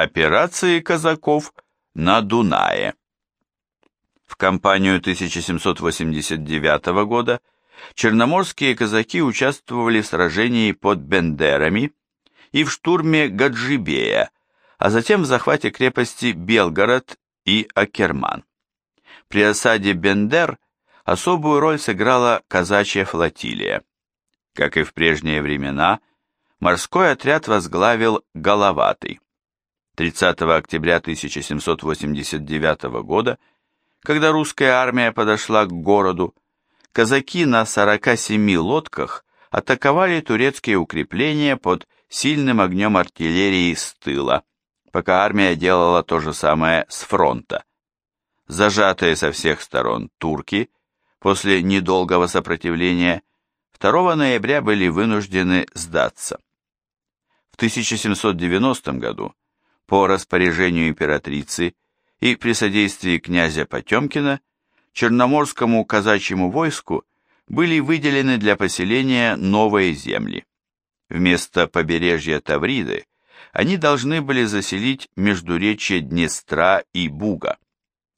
Операции казаков на Дунае. В кампанию 1789 года черноморские казаки участвовали в сражении под Бендерами и в штурме Гаджибея, а затем в захвате крепости Белгород и Акерман. При осаде Бендер особую роль сыграла казачья флотилия. Как и в прежние времена, морской отряд возглавил Головатый. 30 октября 1789 года, когда русская армия подошла к городу, казаки на 47 лодках атаковали турецкие укрепления под сильным огнем артиллерии с тыла, пока армия делала то же самое с фронта. Зажатые со всех сторон турки после недолгого сопротивления 2 ноября были вынуждены сдаться. В 1790 году по распоряжению императрицы и при содействии князя Потемкина Черноморскому казачьему войску были выделены для поселения новые земли. Вместо побережья Тавриды они должны были заселить междуречье Днестра и Буга.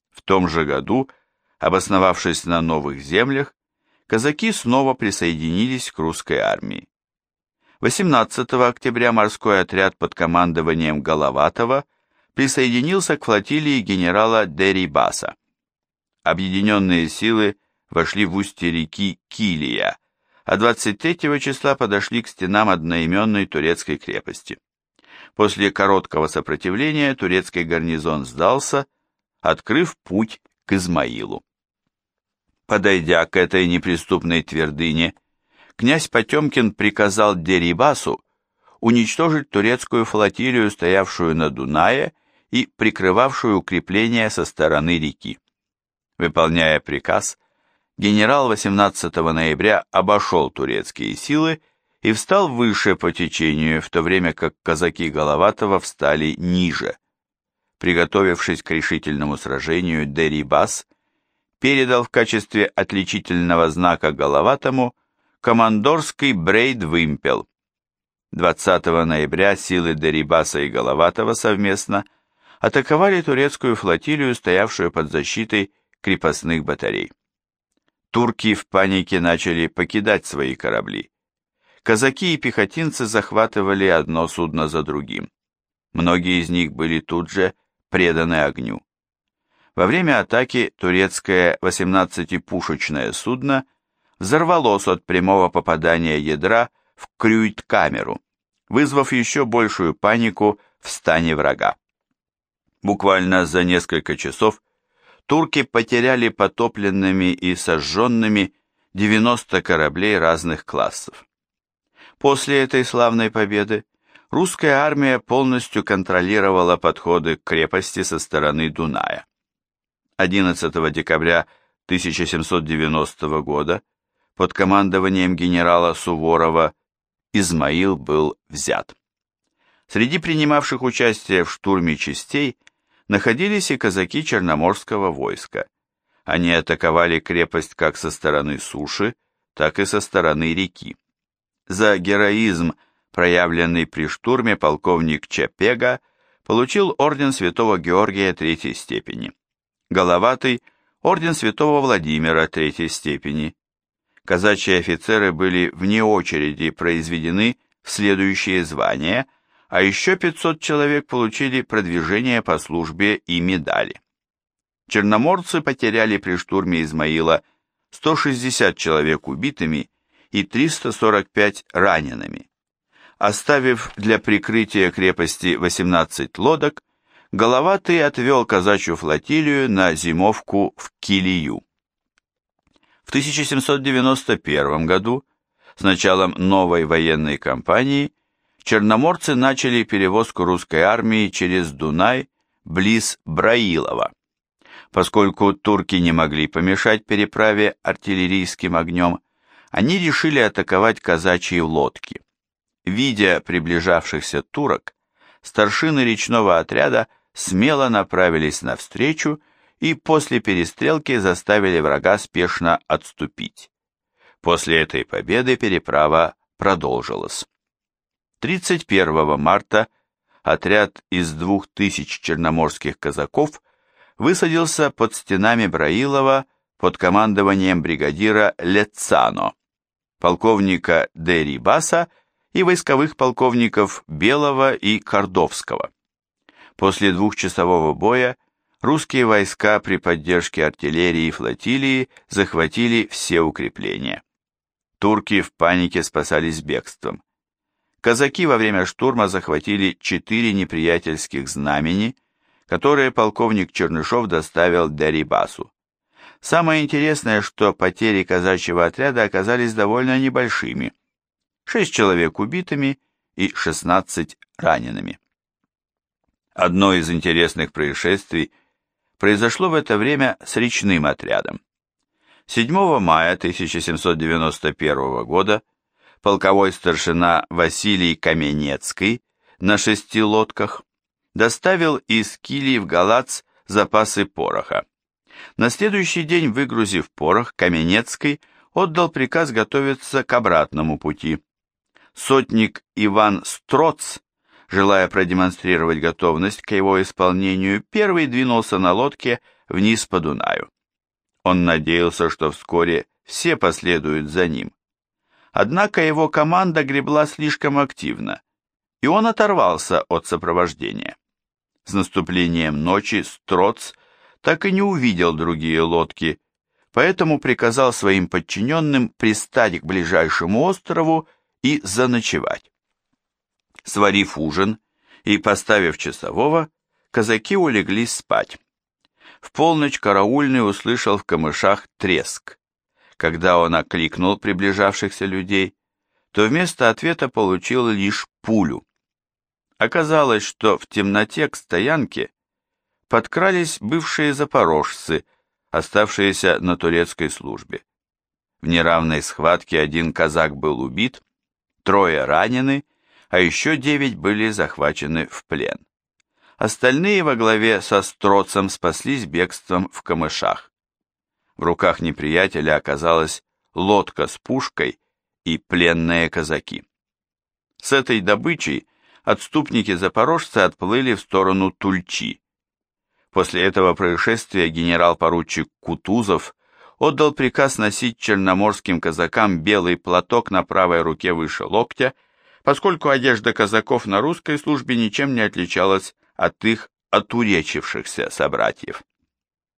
В том же году, обосновавшись на новых землях, казаки снова присоединились к русской армии. 18 октября морской отряд под командованием Головатова присоединился к флотилии генерала Дерибаса. Объединенные силы вошли в устье реки Килия, а 23 числа подошли к стенам одноименной турецкой крепости. После короткого сопротивления турецкий гарнизон сдался, открыв путь к Измаилу. Подойдя к этой неприступной твердыне, князь Потемкин приказал Дерибасу уничтожить турецкую флотилию, стоявшую на Дунае и прикрывавшую укрепления со стороны реки. Выполняя приказ, генерал 18 ноября обошел турецкие силы и встал выше по течению, в то время как казаки Головатова встали ниже. Приготовившись к решительному сражению, Дерибас передал в качестве отличительного знака Головатому командорский брейд-вымпел. 20 ноября силы Дерибаса и Головатова совместно атаковали турецкую флотилию, стоявшую под защитой крепостных батарей. Турки в панике начали покидать свои корабли. Казаки и пехотинцы захватывали одно судно за другим. Многие из них были тут же преданы огню. Во время атаки турецкое 18-пушечное судно взорвалось от прямого попадания ядра в крюйт-камеру, вызвав еще большую панику в стане врага. Буквально за несколько часов турки потеряли потопленными и сожженными 90 кораблей разных классов. После этой славной победы русская армия полностью контролировала подходы к крепости со стороны Дуная. 11 декабря 1790 года под командованием генерала Суворова Измаил был взят. Среди принимавших участие в штурме частей находились и казаки Черноморского войска. Они атаковали крепость как со стороны суши, так и со стороны реки. За героизм, проявленный при штурме, полковник Чапега получил орден Святого Георгия Третьей степени. Головатый – орден Святого Владимира Третьей степени казачьи офицеры были вне очереди произведены в следующие звания, а еще 500 человек получили продвижение по службе и медали. Черноморцы потеряли при штурме Измаила 160 человек убитыми и 345 ранеными. Оставив для прикрытия крепости 18 лодок, Головатый отвел казачью флотилию на зимовку в Килию. В 1791 году, с началом новой военной кампании, черноморцы начали перевозку русской армии через Дунай близ Браилова. Поскольку турки не могли помешать переправе артиллерийским огнем, они решили атаковать казачьи лодки. Видя приближавшихся турок, старшины речного отряда смело направились навстречу и после перестрелки заставили врага спешно отступить. После этой победы переправа продолжилась. 31 марта отряд из двух тысяч черноморских казаков высадился под стенами Браилова под командованием бригадира Лецано, полковника Дерибаса и войсковых полковников Белого и Кордовского. После двухчасового боя русские войска при поддержке артиллерии и флотилии захватили все укрепления. Турки в панике спасались бегством. Казаки во время штурма захватили четыре неприятельских знамени, которые полковник Чернышов доставил Дерибасу. Самое интересное, что потери казачьего отряда оказались довольно небольшими. Шесть человек убитыми и 16 ранеными. Одно из интересных происшествий произошло в это время с речным отрядом. 7 мая 1791 года полковой старшина Василий Каменецкий на шести лодках доставил из Кили в Галац запасы пороха. На следующий день, выгрузив порох, Каменецкий отдал приказ готовиться к обратному пути. Сотник Иван Строц, желая продемонстрировать готовность к его исполнению, первый двинулся на лодке вниз по Дунаю. Он надеялся, что вскоре все последуют за ним. Однако его команда гребла слишком активно, и он оторвался от сопровождения. С наступлением ночи Строц так и не увидел другие лодки, поэтому приказал своим подчиненным пристать к ближайшему острову и заночевать. Сварив ужин и поставив часового, казаки улеглись спать. В полночь караульный услышал в камышах треск. Когда он окликнул приближавшихся людей, то вместо ответа получил лишь пулю. Оказалось, что в темноте к стоянке подкрались бывшие запорожцы, оставшиеся на турецкой службе. В неравной схватке один казак был убит, трое ранены, а еще девять были захвачены в плен. Остальные во главе со Строцем спаслись бегством в камышах. В руках неприятеля оказалась лодка с пушкой и пленные казаки. С этой добычей отступники-запорожцы отплыли в сторону Тульчи. После этого происшествия генерал-поручик Кутузов отдал приказ носить черноморским казакам белый платок на правой руке выше локтя, поскольку одежда казаков на русской службе ничем не отличалась от их отуречившихся собратьев.